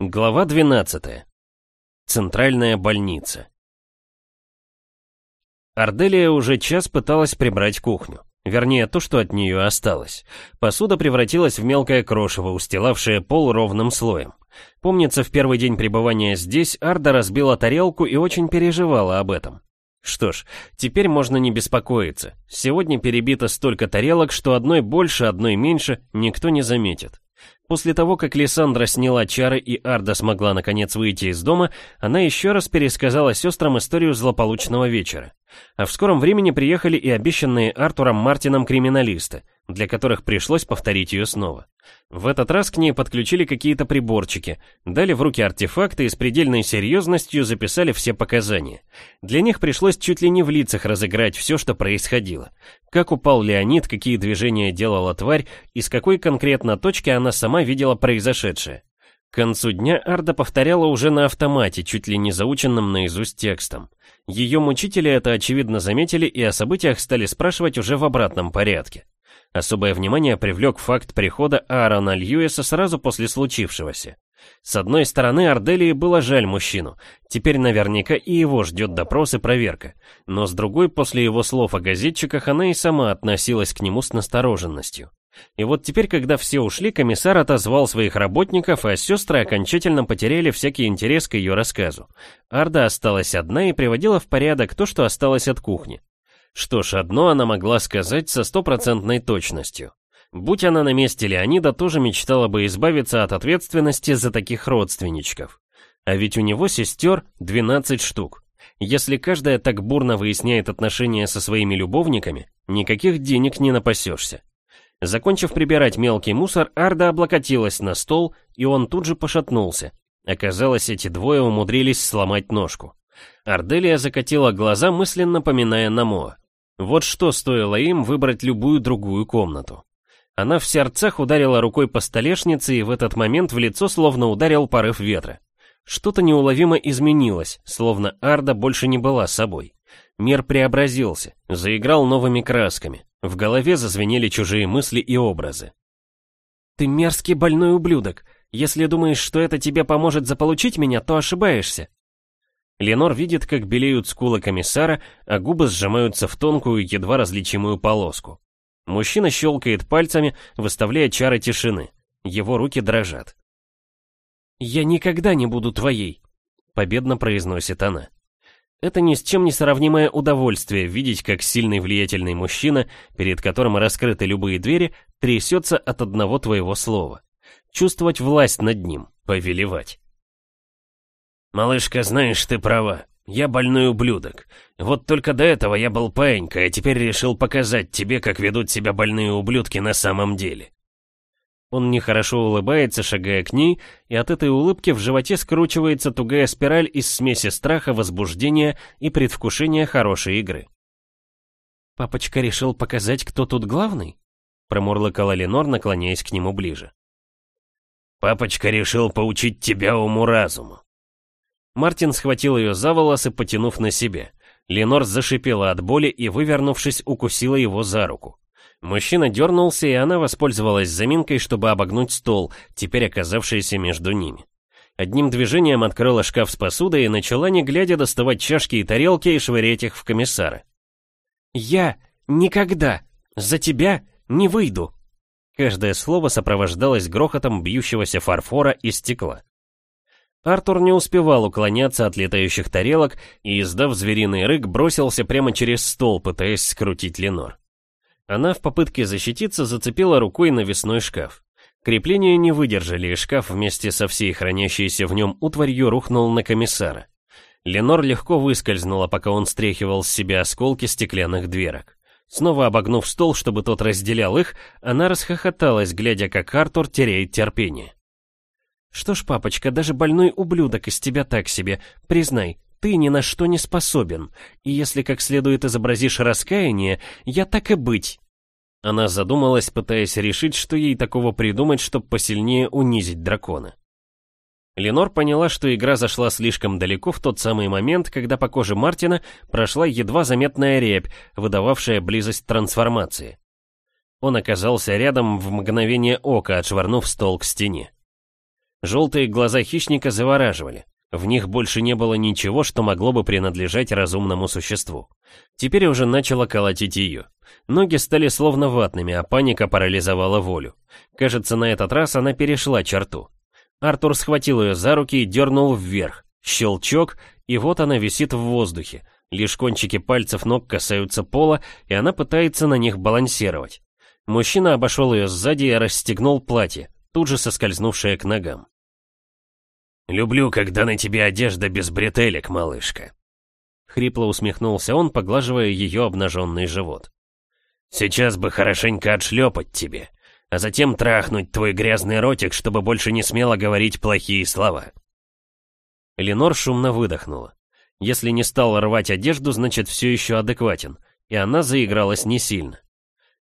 Глава 12. Центральная больница. Арделия уже час пыталась прибрать кухню. Вернее, то, что от нее осталось. Посуда превратилась в мелкое крошево, устилавшее пол ровным слоем. Помнится, в первый день пребывания здесь Арда разбила тарелку и очень переживала об этом. Что ж, теперь можно не беспокоиться. Сегодня перебито столько тарелок, что одной больше, одной меньше никто не заметит. После того, как Лиссандра сняла чары и Арда смогла наконец выйти из дома, она еще раз пересказала сестрам историю злополучного вечера. А в скором времени приехали и обещанные Артуром Мартином криминалисты, для которых пришлось повторить ее снова. В этот раз к ней подключили какие-то приборчики, дали в руки артефакты и с предельной серьезностью записали все показания. Для них пришлось чуть ли не в лицах разыграть все, что происходило. Как упал Леонид, какие движения делала тварь и с какой конкретно точки она сама видела произошедшее. К концу дня Арда повторяла уже на автомате, чуть ли не заученным наизусть текстом. Ее мучители это очевидно заметили и о событиях стали спрашивать уже в обратном порядке. Особое внимание привлек факт прихода Аарона Льюиса сразу после случившегося. С одной стороны, Арделии было жаль мужчину. Теперь наверняка и его ждет допрос и проверка. Но с другой, после его слов о газетчиках, она и сама относилась к нему с настороженностью. И вот теперь, когда все ушли, комиссар отозвал своих работников, а сестры окончательно потеряли всякий интерес к ее рассказу. Арда осталась одна и приводила в порядок то, что осталось от кухни. Что ж, одно она могла сказать со стопроцентной точностью. Будь она на месте Леонида, тоже мечтала бы избавиться от ответственности за таких родственничков. А ведь у него сестер 12 штук. Если каждая так бурно выясняет отношения со своими любовниками, никаких денег не напасешься. Закончив прибирать мелкий мусор, Арда облокотилась на стол, и он тут же пошатнулся. Оказалось, эти двое умудрились сломать ножку. Арделия закатила глаза, мысленно поминая Намоа. Вот что стоило им выбрать любую другую комнату. Она в сердцах ударила рукой по столешнице, и в этот момент в лицо словно ударил порыв ветра. Что-то неуловимо изменилось, словно Арда больше не была собой. Мир преобразился, заиграл новыми красками. В голове зазвенели чужие мысли и образы. «Ты мерзкий больной ублюдок. Если думаешь, что это тебе поможет заполучить меня, то ошибаешься». Ленор видит, как белеют скулы комиссара, а губы сжимаются в тонкую, едва различимую полоску. Мужчина щелкает пальцами, выставляя чары тишины. Его руки дрожат. «Я никогда не буду твоей», — победно произносит она. Это ни с чем не сравнимое удовольствие видеть, как сильный влиятельный мужчина, перед которым раскрыты любые двери, трясется от одного твоего слова. Чувствовать власть над ним, повелевать. «Малышка, знаешь, ты права. Я больной ублюдок. Вот только до этого я был паинькой, а теперь решил показать тебе, как ведут себя больные ублюдки на самом деле». Он нехорошо улыбается, шагая к ней, и от этой улыбки в животе скручивается тугая спираль из смеси страха, возбуждения и предвкушения хорошей игры. «Папочка решил показать, кто тут главный?» промурлыкала Ленор, наклоняясь к нему ближе. «Папочка решил поучить тебя уму-разуму». Мартин схватил ее за волосы, потянув на себе. Ленор зашипела от боли и, вывернувшись, укусила его за руку. Мужчина дернулся, и она воспользовалась заминкой, чтобы обогнуть стол, теперь оказавшийся между ними. Одним движением открыла шкаф с посудой и начала, не глядя, доставать чашки и тарелки и швырять их в комиссара. «Я никогда за тебя не выйду!» Каждое слово сопровождалось грохотом бьющегося фарфора и стекла. Артур не успевал уклоняться от летающих тарелок и, издав звериный рык, бросился прямо через стол, пытаясь скрутить Ленор. Она в попытке защититься зацепила рукой навесной шкаф. Крепления не выдержали, и шкаф вместе со всей хранящейся в нем утварью рухнул на комиссара. Ленор легко выскользнула, пока он стряхивал с себя осколки стеклянных дверок. Снова обогнув стол, чтобы тот разделял их, она расхохоталась, глядя, как Артур теряет терпение. «Что ж, папочка, даже больной ублюдок из тебя так себе, признай, ты ни на что не способен, и если как следует изобразишь раскаяние, я так и быть». Она задумалась, пытаясь решить, что ей такого придумать, чтобы посильнее унизить дракона. Ленор поняла, что игра зашла слишком далеко в тот самый момент, когда по коже Мартина прошла едва заметная рябь, выдававшая близость трансформации. Он оказался рядом в мгновение ока, отшвырнув стол к стене. Желтые глаза хищника завораживали. В них больше не было ничего, что могло бы принадлежать разумному существу. Теперь уже начало колотить ее. Ноги стали словно ватными, а паника парализовала волю. Кажется, на этот раз она перешла черту. Артур схватил ее за руки и дернул вверх. Щелчок, и вот она висит в воздухе. Лишь кончики пальцев ног касаются пола, и она пытается на них балансировать. Мужчина обошел ее сзади и расстегнул платье, тут же соскользнувшее к ногам. «Люблю, когда на тебе одежда без бретелек, малышка». Хрипло усмехнулся он, поглаживая ее обнаженный живот. «Сейчас бы хорошенько отшлепать тебе, а затем трахнуть твой грязный ротик, чтобы больше не смело говорить плохие слова». Ленор шумно выдохнула. Если не стал рвать одежду, значит все еще адекватен, и она заигралась не сильно.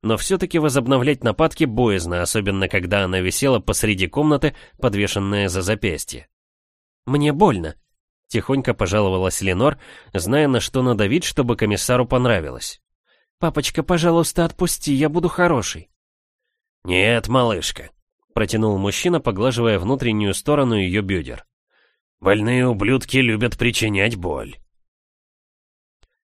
Но все-таки возобновлять нападки боязно, особенно когда она висела посреди комнаты, подвешенная за запястье. Мне больно», — тихонько пожаловалась Ленор, зная, на что надавить, чтобы комиссару понравилось. «Папочка, пожалуйста, отпусти, я буду хороший». «Нет, малышка», — протянул мужчина, поглаживая внутреннюю сторону ее бедер. «Больные ублюдки любят причинять боль».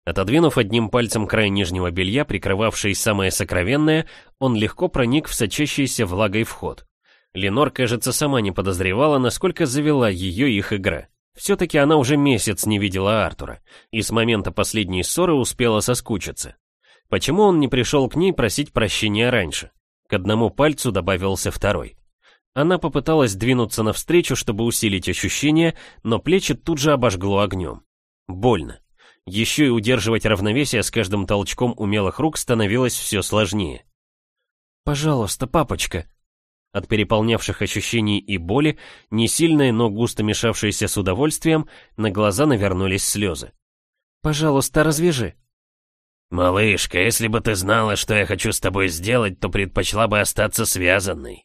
Отодвинув одним пальцем край нижнего белья, прикрывавший самое сокровенное, он легко проник в сочащийся влагой вход. Ленор, кажется, сама не подозревала, насколько завела ее их игра. Все-таки она уже месяц не видела Артура, и с момента последней ссоры успела соскучиться. Почему он не пришел к ней просить прощения раньше? К одному пальцу добавился второй. Она попыталась двинуться навстречу, чтобы усилить ощущение, но плечи тут же обожгло огнем. Больно. Еще и удерживать равновесие с каждым толчком умелых рук становилось все сложнее. «Пожалуйста, папочка», от переполнявших ощущений и боли, не сильные, но густо мешавшиеся с удовольствием, на глаза навернулись слезы. «Пожалуйста, развяжи». «Малышка, если бы ты знала, что я хочу с тобой сделать, то предпочла бы остаться связанной».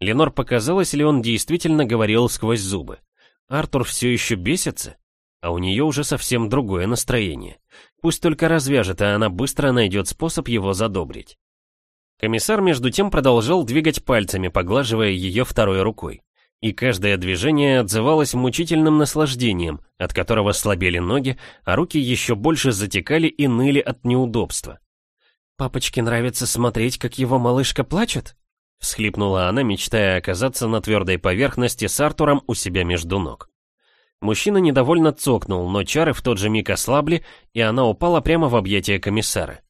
Ленор показалось, ли он действительно говорил сквозь зубы. Артур все еще бесится, а у нее уже совсем другое настроение. Пусть только развяжет, а она быстро найдет способ его задобрить. Комиссар между тем продолжал двигать пальцами, поглаживая ее второй рукой. И каждое движение отзывалось мучительным наслаждением, от которого слабели ноги, а руки еще больше затекали и ныли от неудобства. «Папочке нравится смотреть, как его малышка плачет?» Всхлипнула она, мечтая оказаться на твердой поверхности с Артуром у себя между ног. Мужчина недовольно цокнул, но чары в тот же миг ослабли, и она упала прямо в объятия комиссара.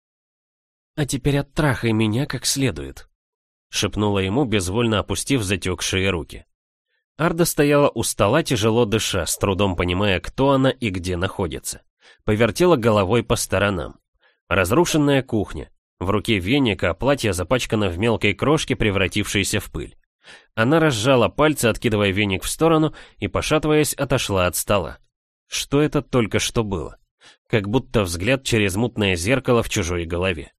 «А теперь оттрахай меня как следует», — шепнула ему, безвольно опустив затекшие руки. Арда стояла у стола, тяжело дыша, с трудом понимая, кто она и где находится. Повертела головой по сторонам. Разрушенная кухня. В руке веника, а платье запачкано в мелкой крошке, превратившейся в пыль. Она разжала пальцы, откидывая веник в сторону, и, пошатываясь, отошла от стола. Что это только что было? Как будто взгляд через мутное зеркало в чужой голове.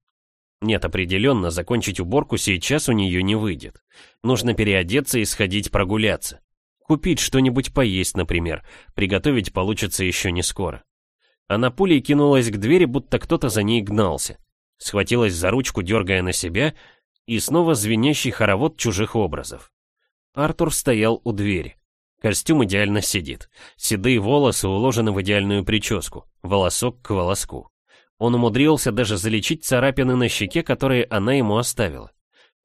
Нет, определенно, закончить уборку сейчас у нее не выйдет. Нужно переодеться и сходить прогуляться. Купить что-нибудь поесть, например. Приготовить получится еще не скоро. Она пулей кинулась к двери, будто кто-то за ней гнался. Схватилась за ручку, дергая на себя, и снова звенящий хоровод чужих образов. Артур стоял у двери. Костюм идеально сидит. Седые волосы уложены в идеальную прическу, волосок к волоску. Он умудрился даже залечить царапины на щеке, которые она ему оставила.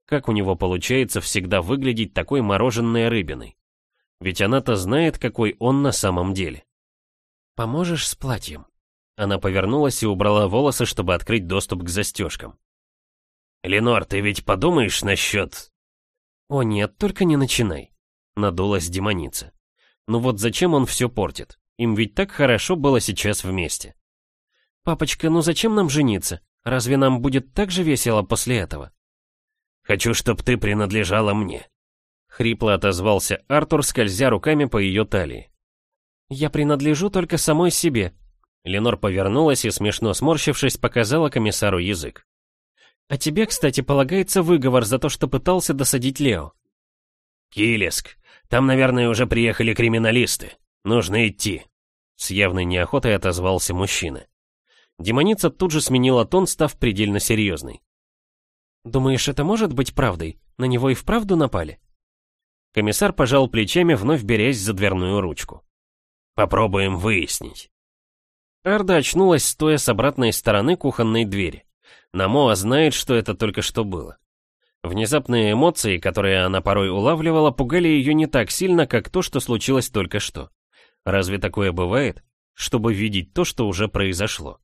Как у него получается всегда выглядеть такой мороженой рыбиной? Ведь она-то знает, какой он на самом деле. «Поможешь с платьем?» Она повернулась и убрала волосы, чтобы открыть доступ к застежкам. «Ленор, ты ведь подумаешь насчет...» «О нет, только не начинай», — надулась демоница. «Ну вот зачем он все портит? Им ведь так хорошо было сейчас вместе». «Папочка, ну зачем нам жениться? Разве нам будет так же весело после этого?» «Хочу, чтоб ты принадлежала мне», — хрипло отозвался Артур, скользя руками по ее талии. «Я принадлежу только самой себе». Ленор повернулась и, смешно сморщившись, показала комиссару язык. «А тебе, кстати, полагается выговор за то, что пытался досадить Лео». «Килиск, там, наверное, уже приехали криминалисты. Нужно идти», — с явной неохотой отозвался мужчина. Демоница тут же сменила тон, став предельно серьезной. «Думаешь, это может быть правдой? На него и вправду напали?» Комиссар пожал плечами, вновь берясь за дверную ручку. «Попробуем выяснить». Арда очнулась, стоя с обратной стороны кухонной двери. Намоа знает, что это только что было. Внезапные эмоции, которые она порой улавливала, пугали ее не так сильно, как то, что случилось только что. Разве такое бывает? Чтобы видеть то, что уже произошло.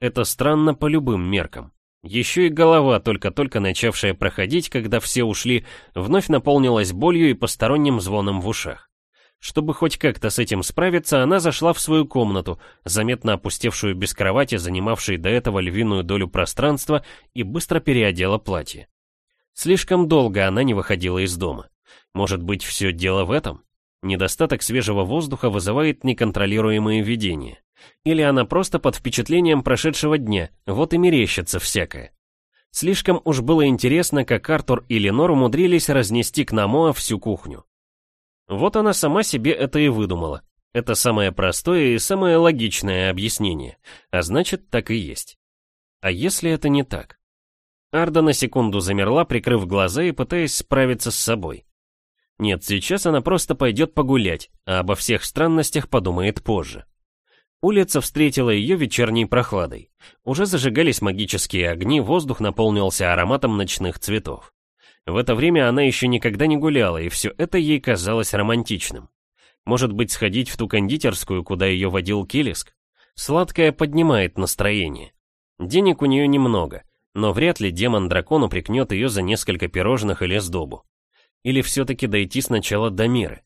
Это странно по любым меркам. Еще и голова, только-только начавшая проходить, когда все ушли, вновь наполнилась болью и посторонним звоном в ушах. Чтобы хоть как-то с этим справиться, она зашла в свою комнату, заметно опустевшую без кровати, занимавшей до этого львиную долю пространства, и быстро переодела платье. Слишком долго она не выходила из дома. Может быть, все дело в этом? Недостаток свежего воздуха вызывает неконтролируемые видения. Или она просто под впечатлением прошедшего дня, вот и мерещится всякое. Слишком уж было интересно, как Артур и Ленор умудрились разнести к Намоа всю кухню. Вот она сама себе это и выдумала. Это самое простое и самое логичное объяснение, а значит, так и есть. А если это не так? Арда на секунду замерла, прикрыв глаза и пытаясь справиться с собой. Нет, сейчас она просто пойдет погулять, а обо всех странностях подумает позже. Улица встретила ее вечерней прохладой. Уже зажигались магические огни, воздух наполнился ароматом ночных цветов. В это время она еще никогда не гуляла, и все это ей казалось романтичным. Может быть, сходить в ту кондитерскую, куда ее водил Килиск? Сладкое поднимает настроение. Денег у нее немного, но вряд ли демон-дракон упрекнет ее за несколько пирожных или сдобу. Или все-таки дойти сначала до мира.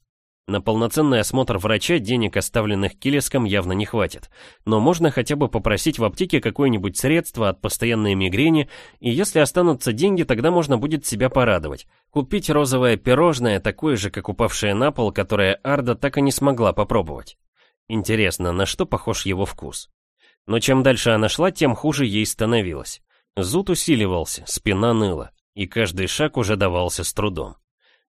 На полноценный осмотр врача денег, оставленных Килиском, явно не хватит, но можно хотя бы попросить в аптеке какое-нибудь средство от постоянной мигрени, и если останутся деньги, тогда можно будет себя порадовать. Купить розовое пирожное, такое же, как упавшее на пол, которое Арда так и не смогла попробовать. Интересно, на что похож его вкус? Но чем дальше она шла, тем хуже ей становилось. Зуд усиливался, спина ныла, и каждый шаг уже давался с трудом.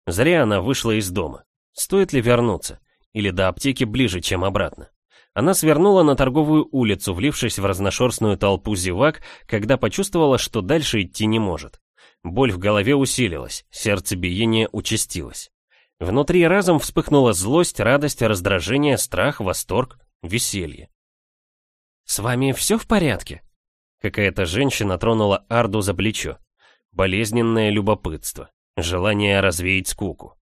Зря она вышла из дома. Стоит ли вернуться? Или до аптеки ближе, чем обратно? Она свернула на торговую улицу, влившись в разношерстную толпу зевак, когда почувствовала, что дальше идти не может. Боль в голове усилилась, сердцебиение участилось. Внутри разом вспыхнула злость, радость, раздражение, страх, восторг, веселье. «С вами все в порядке?» Какая-то женщина тронула Арду за плечо. Болезненное любопытство, желание развеять скуку.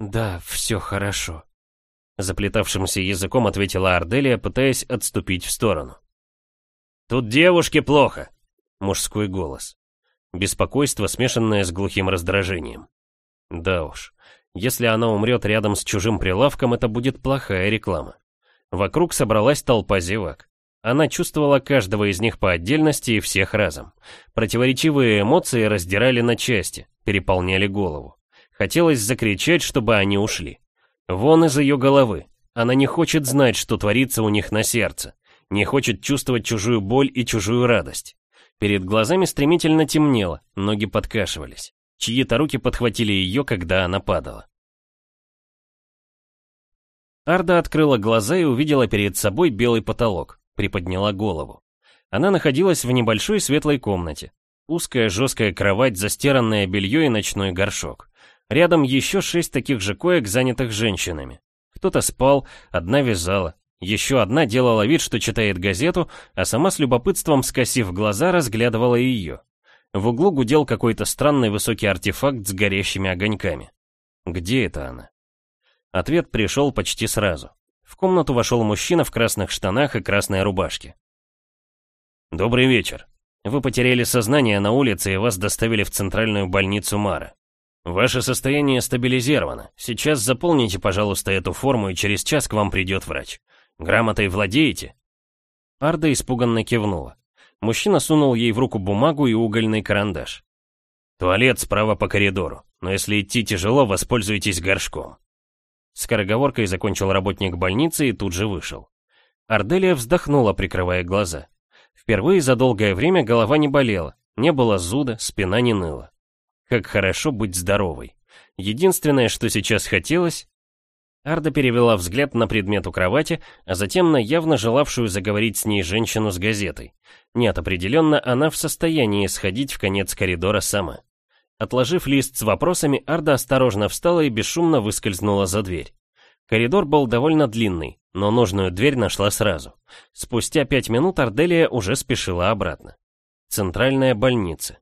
«Да, все хорошо», — заплетавшимся языком ответила Арделия, пытаясь отступить в сторону. «Тут девушке плохо», — мужской голос. Беспокойство, смешанное с глухим раздражением. Да уж, если она умрет рядом с чужим прилавком, это будет плохая реклама. Вокруг собралась толпа зевак. Она чувствовала каждого из них по отдельности и всех разом. Противоречивые эмоции раздирали на части, переполняли голову. Хотелось закричать, чтобы они ушли. Вон из ее головы. Она не хочет знать, что творится у них на сердце. Не хочет чувствовать чужую боль и чужую радость. Перед глазами стремительно темнело, ноги подкашивались. Чьи-то руки подхватили ее, когда она падала. Арда открыла глаза и увидела перед собой белый потолок, приподняла голову. Она находилась в небольшой светлой комнате. Узкая жесткая кровать, застиранное белье и ночной горшок. Рядом еще шесть таких же коек, занятых женщинами. Кто-то спал, одна вязала, еще одна делала вид, что читает газету, а сама с любопытством, скосив глаза, разглядывала ее. В углу гудел какой-то странный высокий артефакт с горящими огоньками. Где это она? Ответ пришел почти сразу. В комнату вошел мужчина в красных штанах и красной рубашке. «Добрый вечер. Вы потеряли сознание на улице и вас доставили в центральную больницу Мара. Ваше состояние стабилизировано. Сейчас заполните, пожалуйста, эту форму, и через час к вам придет врач. Грамотой владеете?» Арда испуганно кивнула. Мужчина сунул ей в руку бумагу и угольный карандаш. «Туалет справа по коридору, но если идти тяжело, воспользуйтесь горшком». Скороговоркой закончил работник больницы и тут же вышел. Арделия вздохнула, прикрывая глаза. Впервые за долгое время голова не болела, не было зуда, спина не ныла. Как хорошо быть здоровой. Единственное, что сейчас хотелось... Арда перевела взгляд на предмет у кровати, а затем на явно желавшую заговорить с ней женщину с газетой. Нет, определенно, она в состоянии сходить в конец коридора сама. Отложив лист с вопросами, Арда осторожно встала и бесшумно выскользнула за дверь. Коридор был довольно длинный, но нужную дверь нашла сразу. Спустя пять минут Арделия уже спешила обратно. Центральная больница.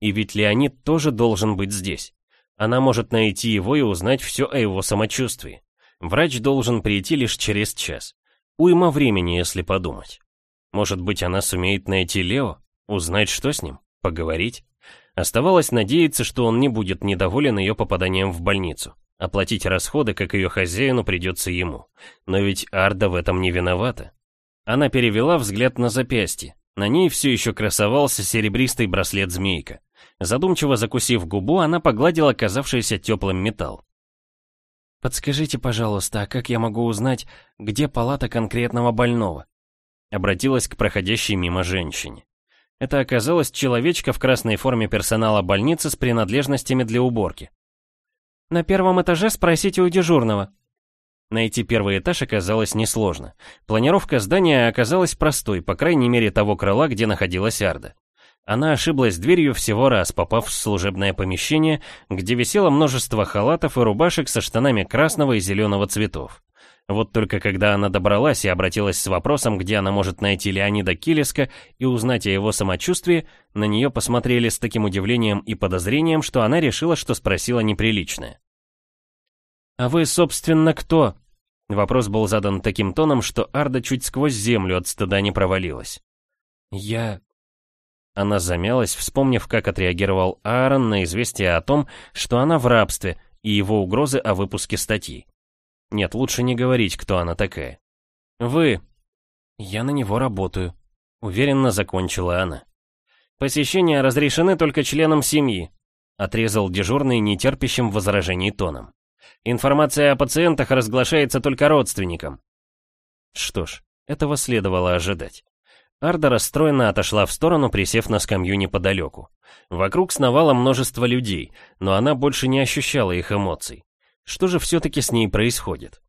И ведь Леонид тоже должен быть здесь. Она может найти его и узнать все о его самочувствии. Врач должен прийти лишь через час. Уйма времени, если подумать. Может быть, она сумеет найти Лео, узнать, что с ним, поговорить? Оставалось надеяться, что он не будет недоволен ее попаданием в больницу. Оплатить расходы, как ее хозяину, придется ему. Но ведь Арда в этом не виновата. Она перевела взгляд на запястье. На ней все еще красовался серебристый браслет-змейка. Задумчиво закусив губу, она погладила казавшийся теплым металл. «Подскажите, пожалуйста, а как я могу узнать, где палата конкретного больного?» Обратилась к проходящей мимо женщине. Это оказалась человечка в красной форме персонала больницы с принадлежностями для уборки. «На первом этаже спросите у дежурного». Найти первый этаж оказалось несложно. Планировка здания оказалась простой, по крайней мере того крыла, где находилась Арда. Она ошиблась дверью всего раз, попав в служебное помещение, где висело множество халатов и рубашек со штанами красного и зеленого цветов. Вот только когда она добралась и обратилась с вопросом, где она может найти Леонида Килиска и узнать о его самочувствии, на нее посмотрели с таким удивлением и подозрением, что она решила, что спросила неприличное. «А вы, собственно, кто?» Вопрос был задан таким тоном, что Арда чуть сквозь землю от стыда не провалилась. «Я...» Она замялась, вспомнив, как отреагировал Аарон на известие о том, что она в рабстве, и его угрозы о выпуске статьи. Нет, лучше не говорить, кто она такая. «Вы...» «Я на него работаю», — уверенно закончила она. «Посещения разрешены только членам семьи», — отрезал дежурный нетерпящим возражений тоном. «Информация о пациентах разглашается только родственникам». Что ж, этого следовало ожидать. Арда расстроенно отошла в сторону, присев на скамью неподалеку. Вокруг сновало множество людей, но она больше не ощущала их эмоций. Что же все-таки с ней происходит?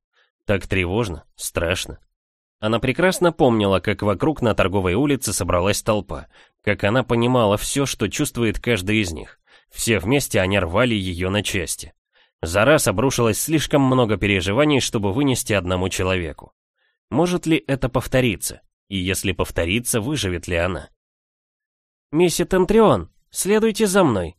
Так тревожно, страшно. Она прекрасно помнила, как вокруг на торговой улице собралась толпа, как она понимала все, что чувствует каждый из них. Все вместе они рвали ее на части. За раз обрушилось слишком много переживаний, чтобы вынести одному человеку. Может ли это повториться? И если повторится, выживет ли она? «Мисси Тентрион, следуйте за мной!»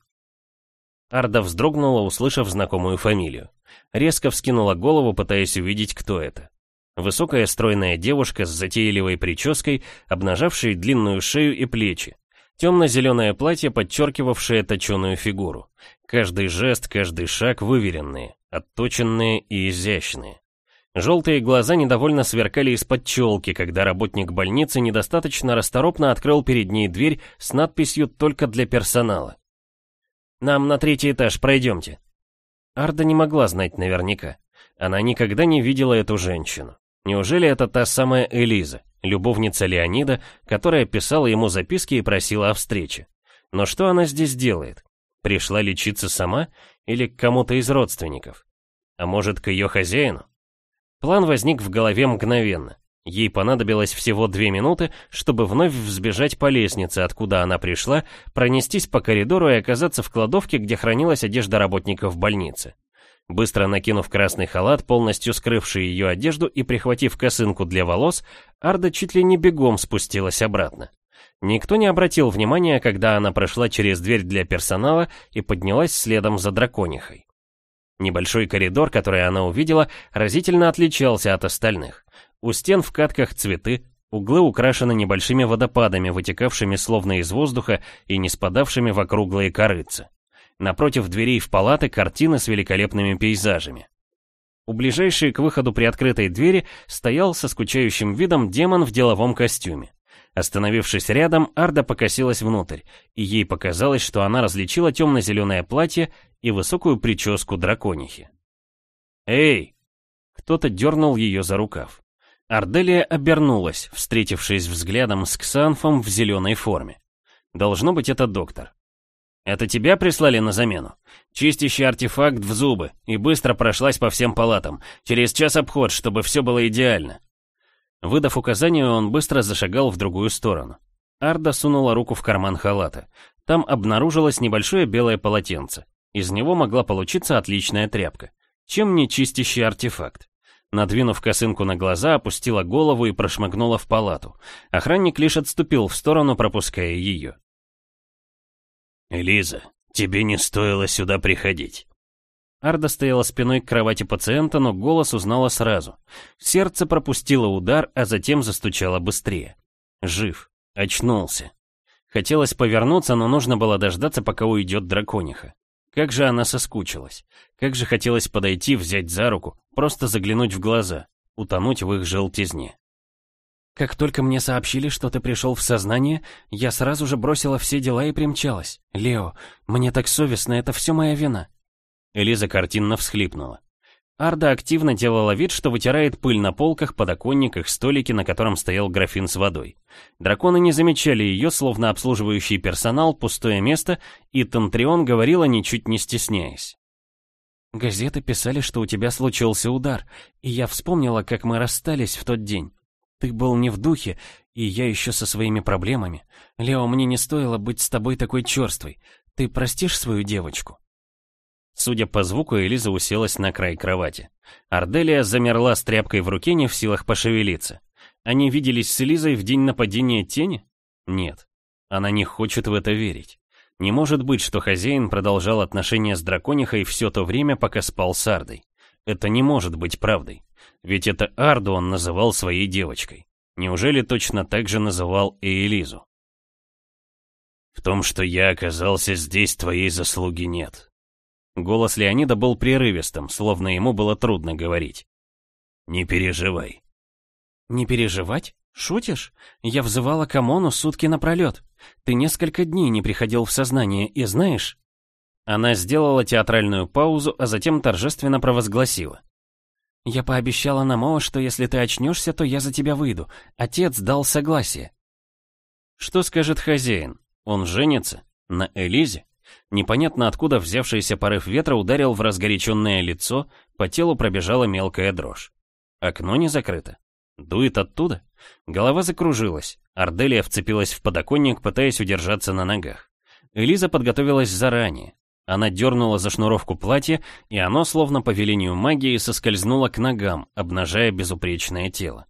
Арда вздрогнула, услышав знакомую фамилию. Резко вскинула голову, пытаясь увидеть, кто это. Высокая стройная девушка с затейливой прической, обнажавшей длинную шею и плечи. Темно-зеленое платье, подчеркивавшее точеную фигуру. Каждый жест, каждый шаг выверенные, отточенные и изящные. Желтые глаза недовольно сверкали из-под челки, когда работник больницы недостаточно расторопно открыл перед ней дверь с надписью «Только для персонала». «Нам на третий этаж, пройдемте», Арда не могла знать наверняка. Она никогда не видела эту женщину. Неужели это та самая Элиза, любовница Леонида, которая писала ему записки и просила о встрече? Но что она здесь делает? Пришла лечиться сама или к кому-то из родственников? А может, к ее хозяину? План возник в голове мгновенно. Ей понадобилось всего две минуты, чтобы вновь взбежать по лестнице, откуда она пришла, пронестись по коридору и оказаться в кладовке, где хранилась одежда работников больницы. Быстро накинув красный халат, полностью скрывший ее одежду и прихватив косынку для волос, Арда чуть ли не бегом спустилась обратно. Никто не обратил внимания, когда она прошла через дверь для персонала и поднялась следом за драконихой. Небольшой коридор, который она увидела, разительно отличался от остальных. У стен в катках цветы, углы украшены небольшими водопадами, вытекавшими словно из воздуха и не спадавшими в округлые корыцы. Напротив дверей в палаты картины с великолепными пейзажами. У ближайшей к выходу приоткрытой двери стоял со скучающим видом демон в деловом костюме. Остановившись рядом, Арда покосилась внутрь, и ей показалось, что она различила темно-зеленое платье и высокую прическу драконихи. «Эй!» Кто-то дернул ее за рукав. Арделия обернулась, встретившись взглядом с Ксанфом в зеленой форме. Должно быть, это доктор. «Это тебя прислали на замену? Чистящий артефакт в зубы, и быстро прошлась по всем палатам. Через час обход, чтобы все было идеально». Выдав указание, он быстро зашагал в другую сторону. Арда сунула руку в карман халата. Там обнаружилось небольшое белое полотенце. Из него могла получиться отличная тряпка. Чем не чистящий артефакт? Надвинув косынку на глаза, опустила голову и прошмыгнула в палату. Охранник лишь отступил в сторону, пропуская ее. «Элиза, тебе не стоило сюда приходить». Арда стояла спиной к кровати пациента, но голос узнала сразу. Сердце пропустило удар, а затем застучало быстрее. Жив. Очнулся. Хотелось повернуться, но нужно было дождаться, пока уйдет дракониха. Как же она соскучилась. Как же хотелось подойти, взять за руку, просто заглянуть в глаза, утонуть в их желтизне. Как только мне сообщили, что ты пришел в сознание, я сразу же бросила все дела и примчалась. Лео, мне так совестно, это все моя вина. Элиза картинно всхлипнула. Арда активно делала вид, что вытирает пыль на полках, подоконниках, столике, на котором стоял графин с водой. Драконы не замечали ее, словно обслуживающий персонал, пустое место, и Тантрион говорила, ничуть не стесняясь. «Газеты писали, что у тебя случился удар, и я вспомнила, как мы расстались в тот день. Ты был не в духе, и я еще со своими проблемами. Лео, мне не стоило быть с тобой такой черствой. Ты простишь свою девочку?» Судя по звуку, Элиза уселась на край кровати. Арделия замерла с тряпкой в руке, не в силах пошевелиться. Они виделись с Элизой в день нападения тени? Нет. Она не хочет в это верить. Не может быть, что хозяин продолжал отношения с драконихой все то время, пока спал с Ардой. Это не может быть правдой. Ведь это Арду он называл своей девочкой. Неужели точно так же называл и Элизу? В том, что я оказался здесь, твоей заслуги нет. Голос Леонида был прерывистым, словно ему было трудно говорить. «Не переживай». «Не переживать? Шутишь? Я взывала к Амону сутки напролет. Ты несколько дней не приходил в сознание, и знаешь...» Она сделала театральную паузу, а затем торжественно провозгласила. «Я пообещала Намоа, что если ты очнешься, то я за тебя выйду. Отец дал согласие». Что скажет хозяин? Он женится? На Элизе? Непонятно откуда взявшийся порыв ветра ударил в разгоряченное лицо, по телу пробежала мелкая дрожь. Окно не закрыто. Дует оттуда? Голова закружилась. Арделия вцепилась в подоконник, пытаясь удержаться на ногах. Элиза подготовилась заранее. Она дернула за шнуровку платья, и оно, словно по велению магии, соскользнуло к ногам, обнажая безупречное тело.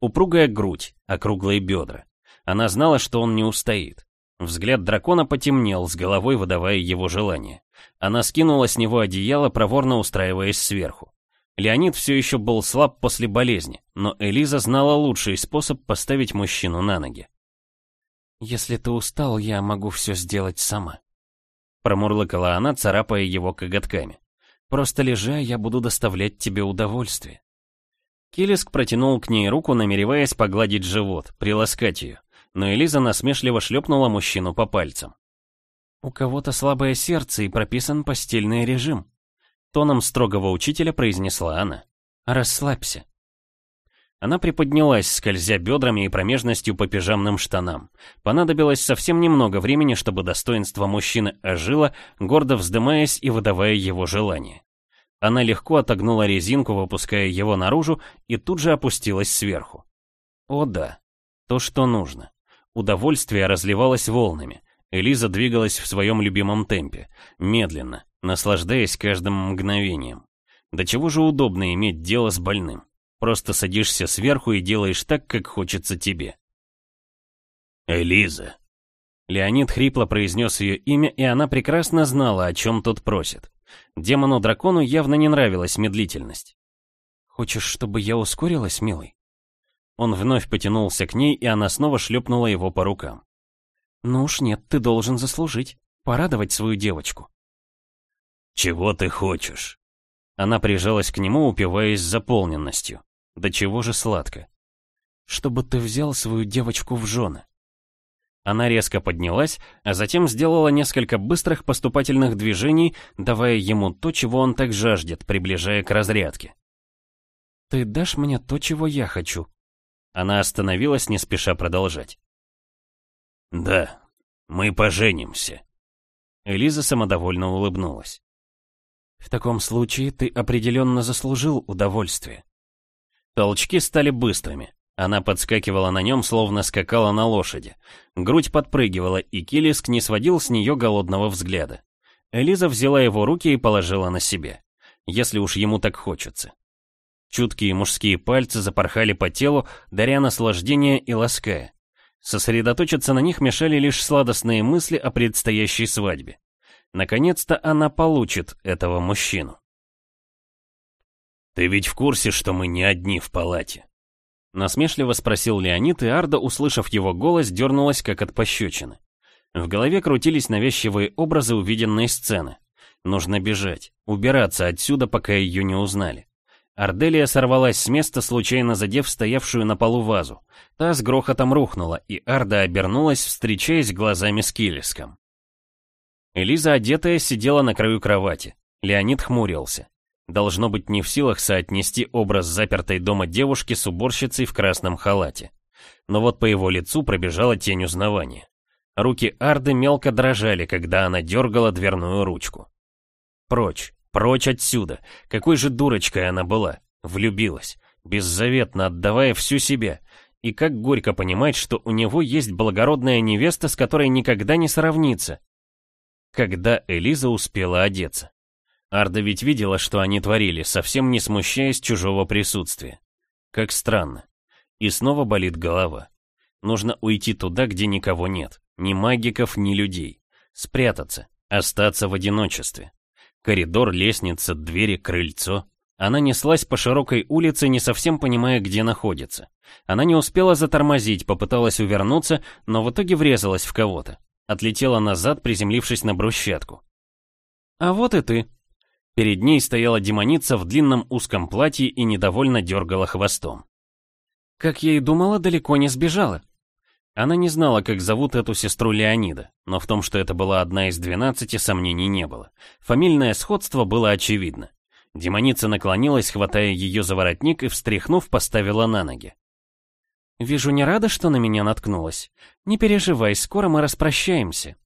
Упругая грудь, округлые бедра. Она знала, что он не устоит. Взгляд дракона потемнел, с головой выдавая его желание. Она скинула с него одеяло, проворно устраиваясь сверху. Леонид все еще был слаб после болезни, но Элиза знала лучший способ поставить мужчину на ноги. «Если ты устал, я могу все сделать сама», — промурлыкала она, царапая его коготками. «Просто лежа, я буду доставлять тебе удовольствие». Килиск протянул к ней руку, намереваясь погладить живот, приласкать ее но Элиза насмешливо шлепнула мужчину по пальцам. «У кого-то слабое сердце и прописан постельный режим», тоном строгого учителя произнесла она. «Расслабься». Она приподнялась, скользя бедрами и промежностью по пижамным штанам. Понадобилось совсем немного времени, чтобы достоинство мужчины ожило, гордо вздымаясь и выдавая его желание. Она легко отогнула резинку, выпуская его наружу, и тут же опустилась сверху. О да, то, что нужно. Удовольствие разливалось волнами. Элиза двигалась в своем любимом темпе, медленно, наслаждаясь каждым мгновением. До чего же удобно иметь дело с больным. Просто садишься сверху и делаешь так, как хочется тебе. «Элиза!» Леонид хрипло произнес ее имя, и она прекрасно знала, о чем тот просит. Демону-дракону явно не нравилась медлительность. «Хочешь, чтобы я ускорилась, милый?» Он вновь потянулся к ней, и она снова шлепнула его по рукам. «Ну уж нет, ты должен заслужить. Порадовать свою девочку». «Чего ты хочешь?» Она прижалась к нему, упиваясь заполненностью. Да чего же сладко. «Чтобы ты взял свою девочку в жены». Она резко поднялась, а затем сделала несколько быстрых поступательных движений, давая ему то, чего он так жаждет, приближая к разрядке. «Ты дашь мне то, чего я хочу», она остановилась, не спеша продолжать. «Да, мы поженимся». Элиза самодовольно улыбнулась. «В таком случае ты определенно заслужил удовольствие». Толчки стали быстрыми. Она подскакивала на нем, словно скакала на лошади. Грудь подпрыгивала, и Килиск не сводил с нее голодного взгляда. Элиза взяла его руки и положила на себе. Если уж ему так хочется. Чуткие мужские пальцы запорхали по телу, даря наслаждение и лаская. Сосредоточиться на них мешали лишь сладостные мысли о предстоящей свадьбе. Наконец-то она получит этого мужчину. «Ты ведь в курсе, что мы не одни в палате?» Насмешливо спросил Леонид, и Арда, услышав его голос, дернулась, как от пощечины. В голове крутились навязчивые образы увиденной сцены. Нужно бежать, убираться отсюда, пока ее не узнали. Арделия сорвалась с места, случайно задев стоявшую на полу вазу. Та с грохотом рухнула, и Арда обернулась, встречаясь глазами с Килиском. Элиза, одетая, сидела на краю кровати. Леонид хмурился. Должно быть не в силах соотнести образ запертой дома девушки с уборщицей в красном халате. Но вот по его лицу пробежала тень узнавания. Руки Арды мелко дрожали, когда она дергала дверную ручку. Прочь, прочь отсюда. Какой же дурочкой она была. Влюбилась, беззаветно отдавая всю себя. И как горько понимать, что у него есть благородная невеста, с которой никогда не сравнится. Когда Элиза успела одеться. Арда ведь видела, что они творили, совсем не смущаясь чужого присутствия. Как странно. И снова болит голова. Нужно уйти туда, где никого нет. Ни магиков, ни людей. Спрятаться. Остаться в одиночестве. Коридор, лестница, двери, крыльцо. Она неслась по широкой улице, не совсем понимая, где находится. Она не успела затормозить, попыталась увернуться, но в итоге врезалась в кого-то. Отлетела назад, приземлившись на брусчатку. «А вот и ты». Перед ней стояла демоница в длинном узком платье и недовольно дергала хвостом. Как я и думала, далеко не сбежала. Она не знала, как зовут эту сестру Леонида, но в том, что это была одна из двенадцати, сомнений не было. Фамильное сходство было очевидно. Демоница наклонилась, хватая ее за воротник и, встряхнув, поставила на ноги. «Вижу, не рада, что на меня наткнулась. Не переживай, скоро мы распрощаемся».